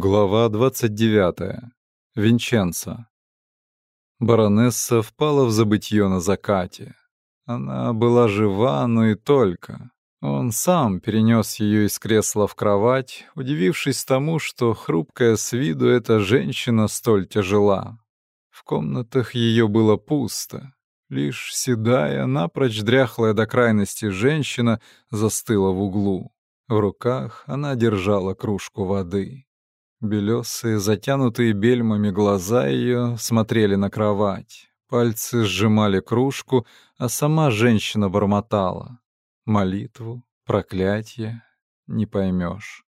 Глава 29. Винченцо. Баронесса впала в забытье на закате. Она была жива, но и только. Он сам перенес ее из кресла в кровать, удивившись тому, что хрупкая с виду эта женщина столь тяжела. В комнатах ее было пусто. Лишь седая, напрочь дряхлая до крайности женщина застыла в углу. В руках она держала кружку воды. Белесые, затянутые бельмами глаза ее смотрели на кровать. Пальцы сжимали кружку, а сама женщина бормотала. Молитву, проклятие, не поймешь.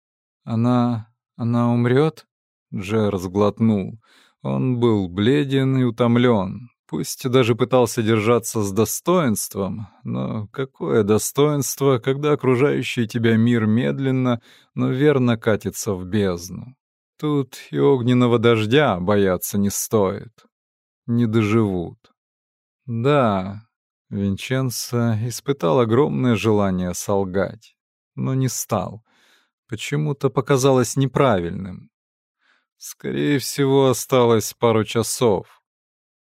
Она... она умрет? Джер сглотнул. Он был бледен и утомлен. Пусть даже пытался держаться с достоинством, но какое достоинство, когда окружающий тебя мир медленно, но верно катится в бездну. Тут и огненного дождя бояться не стоит. Не доживут. Да, Винченцо испытал огромное желание солгать, но не стал. Почему-то показалось неправильным. Скорее всего, осталось пару часов.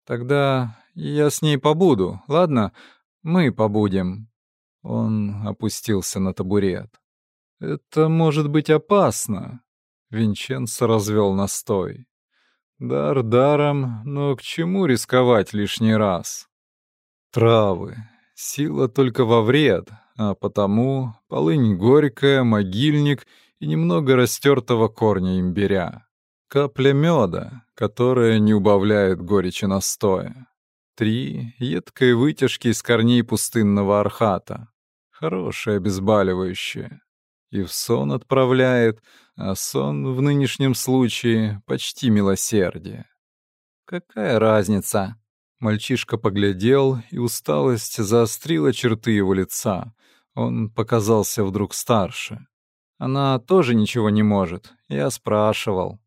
Тогда я с ней побуду, ладно? Мы побудем. Он опустился на табурет. Это может быть опасно. Винченцо развел настой. Дар даром, но к чему рисковать лишний раз? Травы. Сила только во вред, а потому полынь горькая, могильник и немного растертого корня имбиря. Капля меда, которая не убавляет горечи настоя. Три едкой вытяжки из корней пустынного архата. Хорошее обезболивающее и в сон отправляет, а сон в нынешнем случае почти милосердие. Какая разница? Мальчишка поглядел, и усталость заострила черты его лица. Он показался вдруг старше. Она тоже ничего не может. Я спрашивал.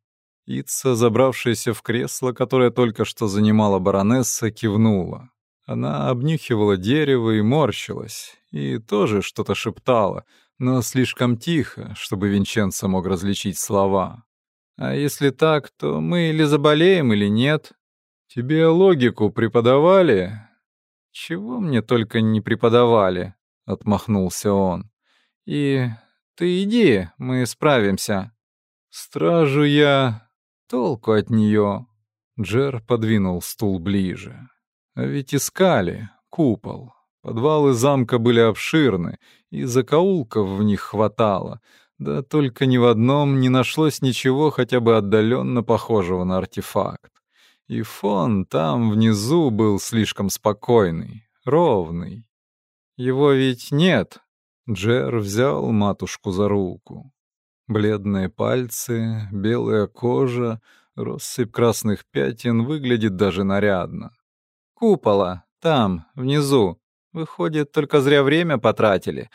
Ица, забравшаяся в кресло, которое только что занимала баронесса, кивнула. Она обнюхивала дерево и морщилась, и тоже что-то шептала, но слишком тихо, чтобы Винченцо мог различить слова. А если так, то мы или заболеем, или нет. Тебе логику преподавали? Чего мне только не преподавали, отмахнулся он. И ты иди, мы справимся. Стражу я толку от нее. Джер подвинул стул ближе. А ведь искали купол. Подвалы замка были обширны, и закоулков в них хватало, да только ни в одном не нашлось ничего хотя бы отдаленно похожего на артефакт. И фон там внизу был слишком спокойный, ровный. Его ведь нет. Джер взял матушку за руку. Бледные пальцы, белая кожа, россыпь красных пятен выглядит даже нарядно. Купола, там, внизу, Выходит, только зря время потратили.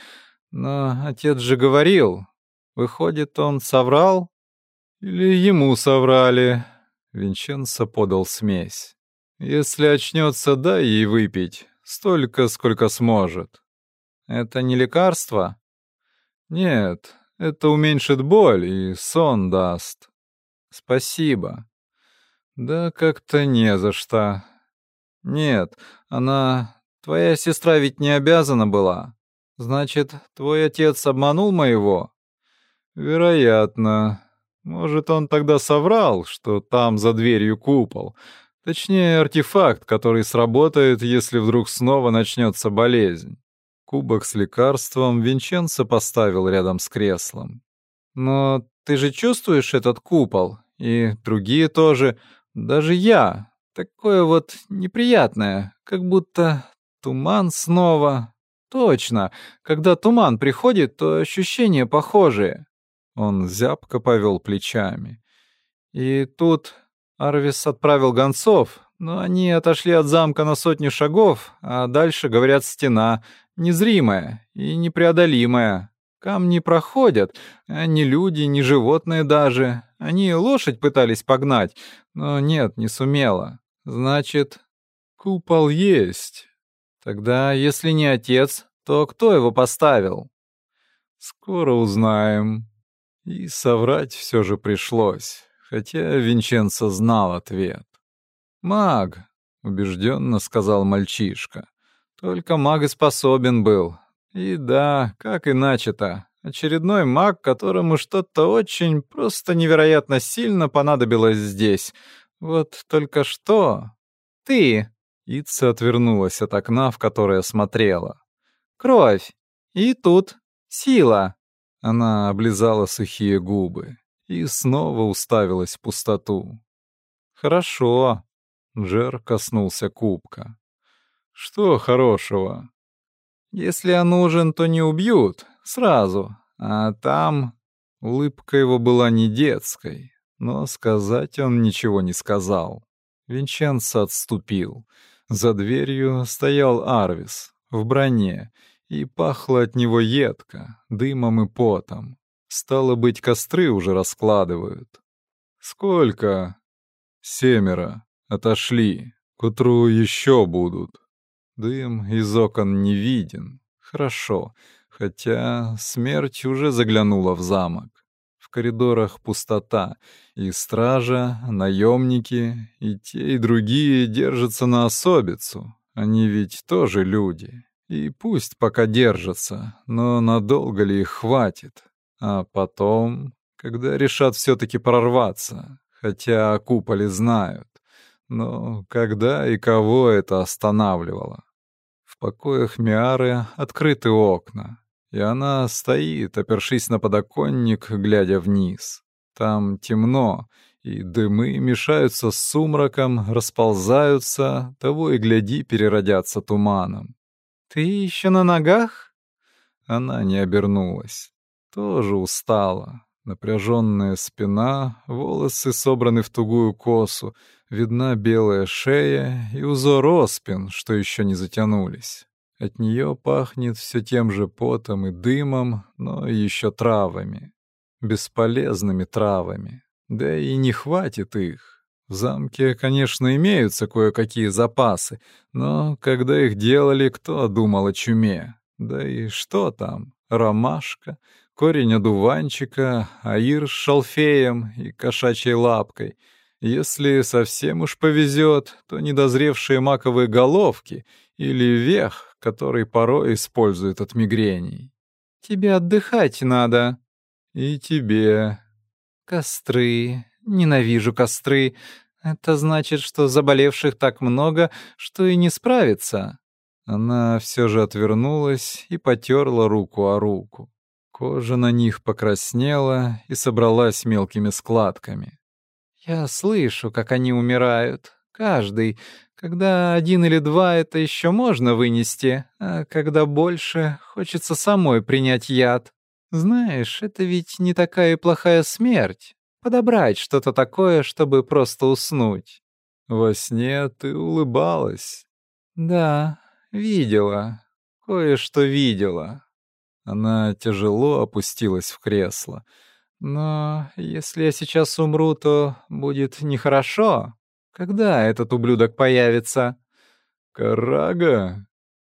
Но отец же говорил. Выходит, он соврал? Или ему соврали? Винченцо подал смесь. Если очнется, дай ей выпить. Столько, сколько сможет. Это не лекарство? Нет, это уменьшит боль и сон даст. Спасибо. Да как-то не за что. Нет, она Твоя сестра ведь не обязана была. Значит, твой отец обманул моего? Вероятно. Может, он тогда соврал, что там за дверью купол. Точнее, артефакт, который сработает, если вдруг снова начнется болезнь. Кубок с лекарством Винченцо поставил рядом с креслом. «Но ты же чувствуешь этот купол? И другие тоже. Даже я. Такое вот неприятное, как будто Туман снова. Точно, когда туман приходит, то ощущения похожие. Он зябко повел плечами. И тут Арвис отправил гонцов, но они отошли от замка на сотню шагов, а дальше, говорят, стена, незримая и непреодолимая. Камни проходят, а ни люди, ни животные даже. Они лошадь пытались погнать, но нет, не сумела. Значит, купол есть. Тогда, если не отец, то кто его поставил? Скоро узнаем. И соврать все же пришлось, хотя Винченцо знал ответ. «Маг», — убежденно сказал мальчишка. «Только маг и способен был. И да, как иначе-то? Очередной маг, которому что-то очень просто невероятно сильно понадобилось здесь. Вот только что... Ты!» Итса отвернулась от окна, в которое смотрела. «Кровь! И тут сила!» Она облизала сухие губы и снова уставилась в пустоту. «Хорошо», — Джер коснулся кубка. «Что хорошего?» «Если я нужен, то не убьют, сразу, а там...» Улыбка его была не детской, но сказать он ничего не сказал. Винченцо отступил. За дверью стоял Арвис в броне и пахло от него едко, дымом и потом. Стало быть, костры уже раскладывают. «Сколько?» «Семеро. Отошли. К утру еще будут. Дым из окон не виден. Хорошо. Хотя смерть уже заглянула в замок. В коридорах пустота, и стража, наемники, и те, и другие держатся на особицу. Они ведь тоже люди, и пусть пока держатся, но надолго ли их хватит? А потом, когда решат все-таки прорваться, хотя о куполе знают. Но когда и кого это останавливало? В покоях Миары открыты окна, и она стоит, опершись на подоконник, глядя вниз. Там темно, и дымы мешаются с сумраком, расползаются, того и гляди переродятся туманом. «Ты еще на ногах?» Она не обернулась. Тоже устала. Напряженная спина, волосы собраны в тугую косу, видна белая шея и узор оспин, что еще не затянулись. От нее пахнет все тем же потом и дымом, но еще травами. Бесполезными травами. Да и не хватит их. В замке, конечно, имеются кое-какие запасы, но когда их делали, кто думал о чуме? Да и что там? Ромашка, корень одуванчика, аир с шалфеем и кошачьей лапкой. Если совсем уж повезет, то недозревшие маковые головки или вех, который порой используют от мигрений. «Тебе отдыхать надо». «И тебе». «Костры, Ненавижу костры. Это значит, что заболевших так много, что и не справиться. Она все же отвернулась и потерла руку о руку. Кожа на них покраснела и собралась мелкими складками. «Я слышу, как они умирают. Каждый. Когда один или два, это еще можно вынести, а когда больше, хочется самой принять яд. Знаешь, это ведь не такая и плохая смерть подобрать что-то такое, чтобы просто уснуть. Во сне ты улыбалась. Да, видела. Кое-что видела. Она тяжело опустилась в кресло. Но если я сейчас умру, то будет нехорошо. Когда этот ублюдок появится? Карага?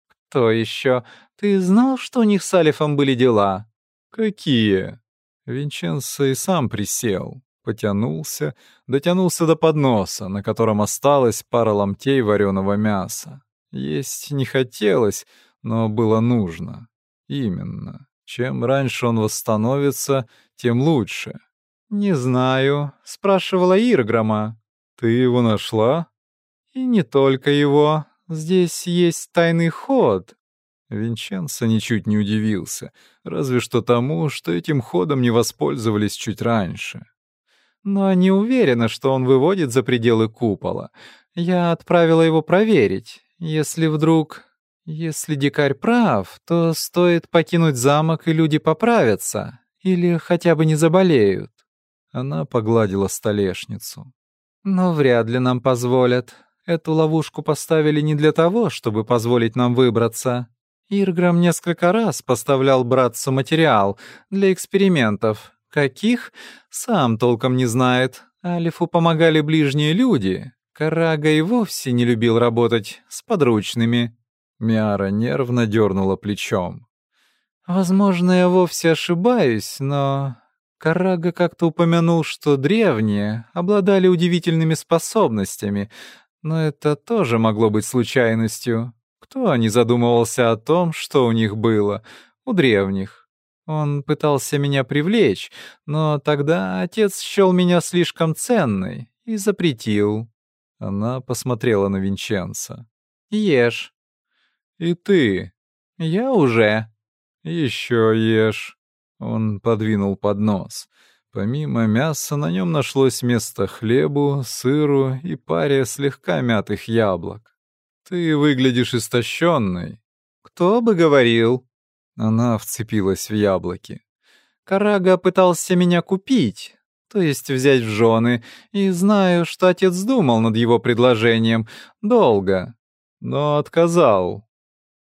Кто еще? Ты знал, что у них с Алифом были дела? Какие? Винченцо и сам присел потянулся, дотянулся до подноса, на котором осталась пара ломтей вареного мяса. Есть не хотелось, но было нужно. Именно. Чем раньше он восстановится, тем лучше. «Не знаю», — спрашивала Ирграма. «Ты его нашла?» «И не только его. Здесь есть тайный ход». Винченцо ничуть не удивился, разве что тому, что этим ходом не воспользовались чуть раньше но не уверена, что он выводит за пределы купола. Я отправила его проверить. Если вдруг... Если дикарь прав, то стоит покинуть замок, и люди поправятся. Или хотя бы не заболеют. Она погладила столешницу. Но вряд ли нам позволят. Эту ловушку поставили не для того, чтобы позволить нам выбраться. Ирграм несколько раз поставлял братцу материал для экспериментов, Каких? Сам толком не знает. Алифу помогали ближние люди. Карага и вовсе не любил работать с подручными. Миара нервно дернула плечом. Возможно, я вовсе ошибаюсь, но Карага как-то упомянул, что древние обладали удивительными способностями, но это тоже могло быть случайностью. Кто не задумывался о том, что у них было, у древних? Он пытался меня привлечь, но тогда отец счел меня слишком ценной и запретил. Она посмотрела на Винченца. «Ешь». «И ты?» «Я уже». «Еще ешь». Он подвинул поднос. Помимо мяса на нем нашлось место хлебу, сыру и паре слегка мятых яблок. «Ты выглядишь истощенной». «Кто бы говорил?» Она вцепилась в яблоки. «Карага пытался меня купить, то есть взять в жены, и знаю, что отец думал над его предложением долго, но отказал.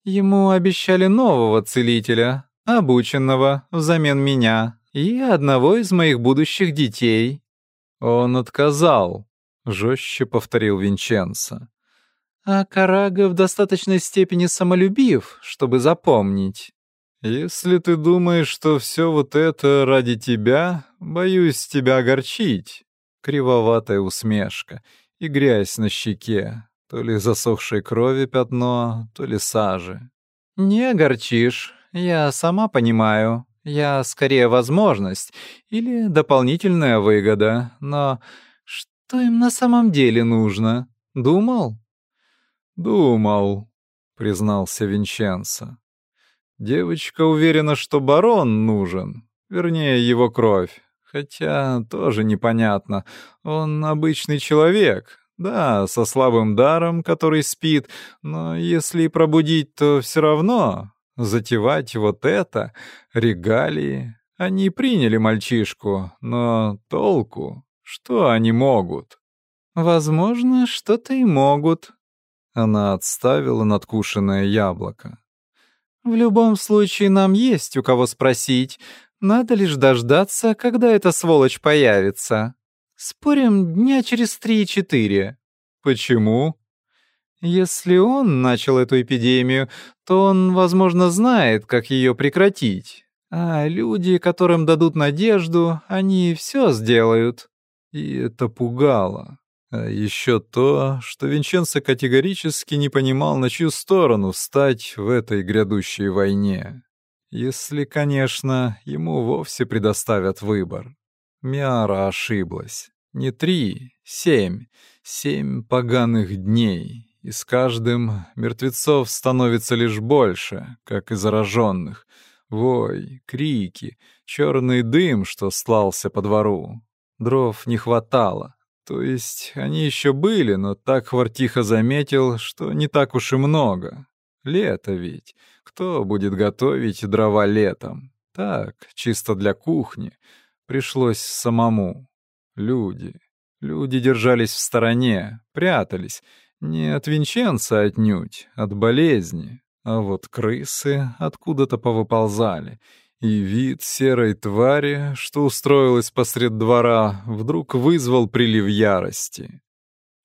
Ему обещали нового целителя, обученного взамен меня и одного из моих будущих детей. Он отказал, жестче повторил Винченцо. А Карага в достаточной степени самолюбив, чтобы запомнить. Если ты думаешь, что все вот это ради тебя, боюсь тебя огорчить. Кривоватая усмешка и грязь на щеке, то ли засохшей крови пятно, то ли сажи. Не огорчишь, я сама понимаю. Я скорее возможность или дополнительная выгода, но что им на самом деле нужно? Думал? Думал, признался Винченцо. Девочка уверена, что барон нужен, вернее, его кровь. Хотя тоже непонятно. Он обычный человек, да, со слабым даром, который спит, но если пробудить, то все равно затевать вот это, регалии. Они приняли мальчишку, но толку? Что они могут? Возможно, что-то и могут. Она отставила надкушенное яблоко. В любом случае нам есть у кого спросить. Надо лишь дождаться, когда эта сволочь появится. Спорим, дня через три-четыре. Почему? Если он начал эту эпидемию, то он, возможно, знает, как ее прекратить. А люди, которым дадут надежду, они все сделают. И это пугало. А еще то, что Винченцо категорически не понимал, на чью сторону встать в этой грядущей войне. Если, конечно, ему вовсе предоставят выбор. Миара ошиблась. Не три, семь. Семь поганых дней. И с каждым мертвецов становится лишь больше, как и зараженных. Вой, крики, черный дым, что слался по двору. Дров не хватало. То есть они еще были, но так Хвартиха заметил, что не так уж и много. Лето ведь. Кто будет готовить дрова летом? Так, чисто для кухни. Пришлось самому. Люди. Люди держались в стороне, прятались. Не от Винченца отнюдь, от болезни. А вот крысы откуда-то повыползали — и вид серой твари, что устроилась посред двора, вдруг вызвал прилив ярости.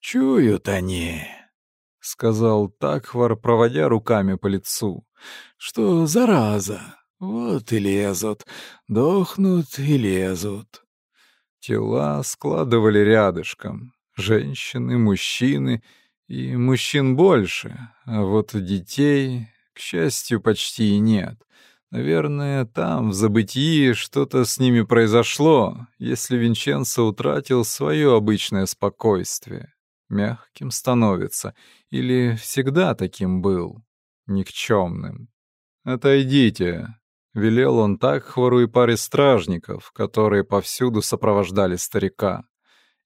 «Чуют они», — сказал Такхвар, проводя руками по лицу, — «что зараза, вот и лезут, дохнут и лезут». Тела складывали рядышком, женщины, мужчины, и мужчин больше, а вот детей, к счастью, почти и нет. Наверное, там, в забытии, что-то с ними произошло, если Винченцо утратил свое обычное спокойствие. Мягким становится, или всегда таким был, никчемным. «Отойдите», — велел он так хвору и паре стражников, которые повсюду сопровождали старика.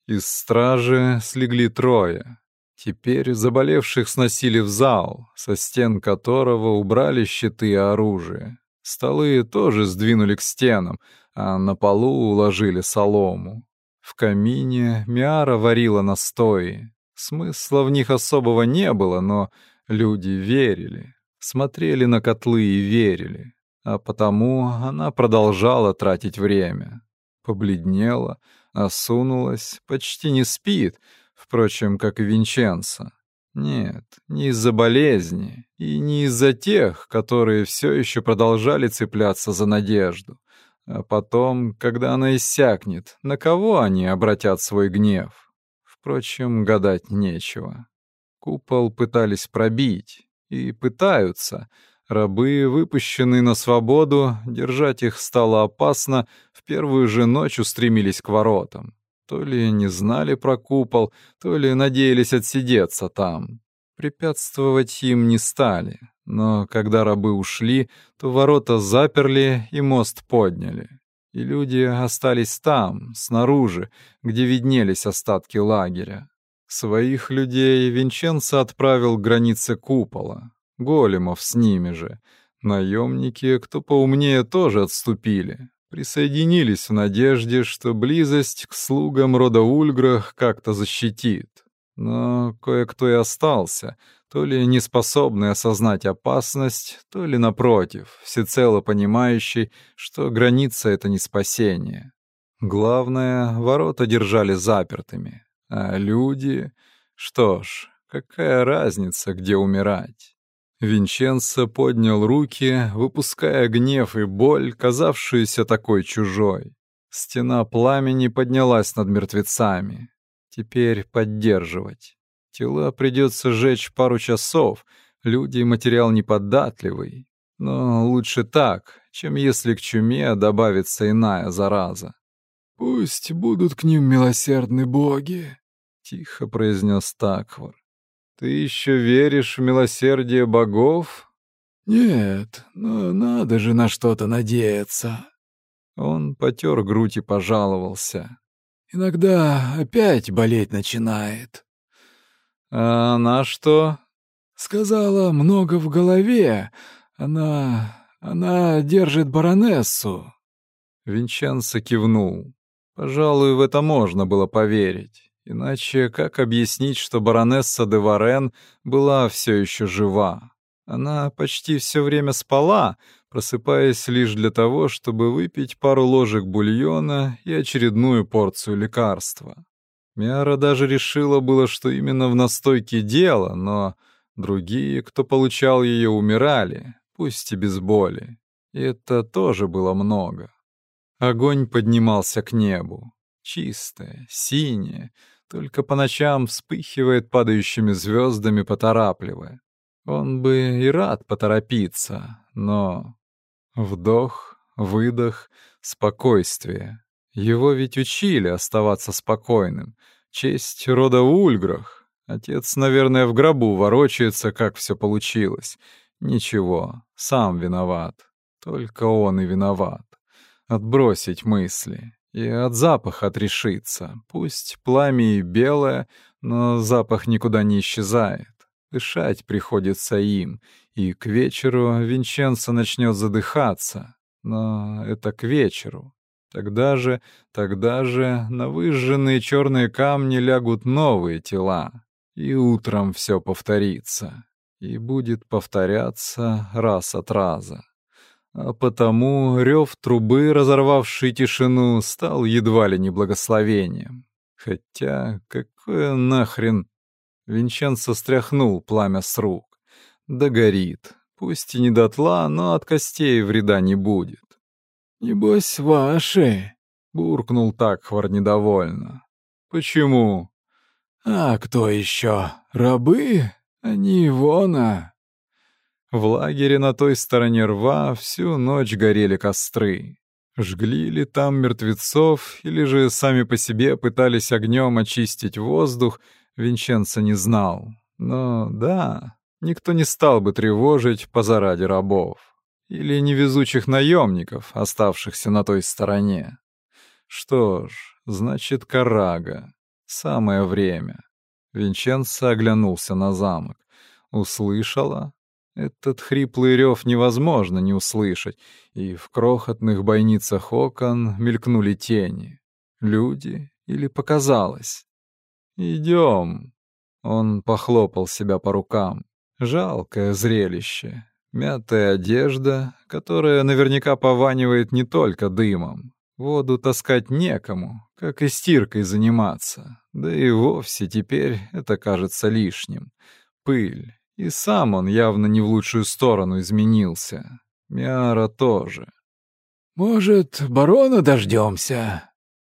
Из стражи слегли трое. Теперь заболевших сносили в зал, со стен которого убрали щиты и оружие. Столы тоже сдвинули к стенам, а на полу уложили солому. В камине Миара варила настои. Смысла в них особого не было, но люди верили, смотрели на котлы и верили. А потому она продолжала тратить время. Побледнела, осунулась, почти не спит, впрочем, как и Винченцо. Нет, не из-за болезни и не из-за тех, которые все еще продолжали цепляться за надежду, А потом, когда она иссякнет, на кого они обратят свой гнев? Впрочем, гадать нечего. Купол пытались пробить. И пытаются. Рабы, выпущенные на свободу, держать их стало опасно, в первую же ночь устремились к воротам. То ли не знали про купол, то ли надеялись отсидеться там. Препятствовать им не стали, но когда рабы ушли, то ворота заперли и мост подняли. И люди остались там, снаружи, где виднелись остатки лагеря. Своих людей Винченцо отправил к границе купола, големов с ними же. Наемники, кто поумнее, тоже отступили, присоединились в надежде, что близость к слугам рода Ульграх как-то защитит. Но кое-кто и остался, то ли не способный осознать опасность, то ли, напротив, всецело понимающий, что граница — это не спасение. Главное, ворота держали запертыми, а люди... Что ж, какая разница, где умирать? Винченцо поднял руки, выпуская гнев и боль, казавшуюся такой чужой. Стена пламени поднялась над мертвецами. Теперь поддерживать. Тела придется сжечь пару часов, люди и материал неподатливый. Но лучше так, чем если к чуме добавится иная зараза. «Пусть будут к ним милосердны боги», — тихо произнес Таквар. «Ты еще веришь в милосердие богов?» «Нет, но надо же на что-то надеяться». Он потер грудь и пожаловался. Иногда опять болеть начинает. А она что? Сказала, много в голове. Она... она держит баронессу. Винченцо кивнул. Пожалуй, в это можно было поверить. Иначе как объяснить, что баронесса де Варен была все еще жива? Она почти все время спала, просыпаясь лишь для того, чтобы выпить пару ложек бульона и очередную порцию лекарства. Миара даже решила было, что именно в настойке дело, но другие, кто получал ее, умирали, пусть и без боли. И это тоже было много. Огонь поднимался к небу. Чистое, синее, только по ночам вспыхивает падающими звездами, поторапливая. Он бы и рад поторопиться, но Вдох, выдох, спокойствие. Его ведь учили оставаться спокойным. Честь рода Ульграх. Отец, наверное, в гробу ворочается, как все получилось. Ничего, сам виноват. Только он и виноват. Отбросить мысли и от запаха отрешиться. Пусть пламя и белое, но запах никуда не исчезает. Дышать приходится им, и к вечеру Винченцо начнет задыхаться. Но это к вечеру. Тогда же, тогда же на выжженные черные камни лягут новые тела, и утром все повторится, и будет повторяться раз от раза. А потому рев трубы, разорвавший тишину, стал едва ли не благословением. Хотя какое нахрен Винченцо стряхнул пламя с рук. Да горит. Пусть и не дотла, но от костей вреда не будет. «Небось, ваши!» — буркнул Такхвар недовольно. «Почему?» «А кто еще? Рабы? Они вона!» В лагере на той стороне рва всю ночь горели костры. Жгли ли там мертвецов, или же сами по себе пытались огнем очистить воздух, Винченцо не знал. Но да, никто не стал бы тревожить позаради рабов. Или невезучих наемников, оставшихся на той стороне. Что ж, значит, Карага. Самое время. Винченцо оглянулся на замок. Услышала? Этот хриплый рев невозможно не услышать, и в крохотных бойницах окон мелькнули тени. Люди или показалось? «Идем». Он похлопал себя по рукам. Жалкое зрелище. Мятая одежда, которая наверняка пованивает не только дымом. Воду таскать некому, как и стиркой заниматься. Да и вовсе теперь это кажется лишним. Пыль. И сам он явно не в лучшую сторону изменился. Миара тоже. Может, барона дождемся?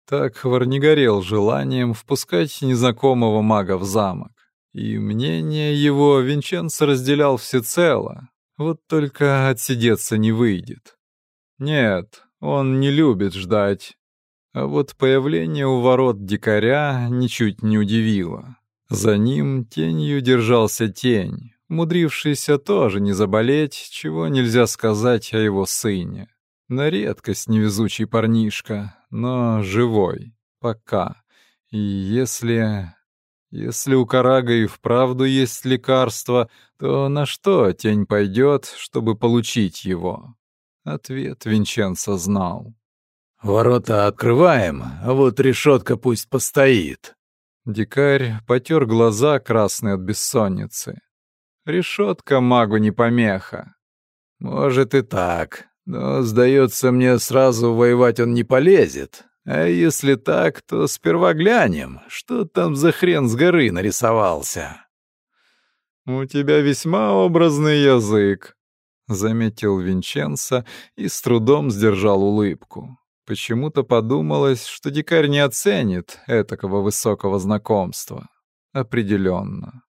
Так Хвар не горел желанием впускать незнакомого мага в замок. И мнение его Винченцо разделял всецело. Вот только отсидеться не выйдет. Нет, он не любит ждать. А вот появление у ворот дикаря ничуть не удивило. За ним тенью держался тень, мудрившийся тоже не заболеть, чего нельзя сказать о его сыне. На редкость невезучий парнишка, но живой. Пока. И если... Если у Карага и вправду есть лекарство, то на что тень пойдет, чтобы получить его? Ответ Винченцо знал. «Ворота открываем, а вот решетка пусть постоит». Дикарь потер глаза, красные от бессонницы. Решетка магу не помеха. «Может и так, но, сдается мне, сразу воевать он не полезет. А если так, то сперва глянем, что там за хрен с горы нарисовался. «У тебя весьма образный язык», — заметил Винченцо и с трудом сдержал улыбку. Почему-то подумалось, что дикарь не оценит этакого высокого знакомства. Определенно.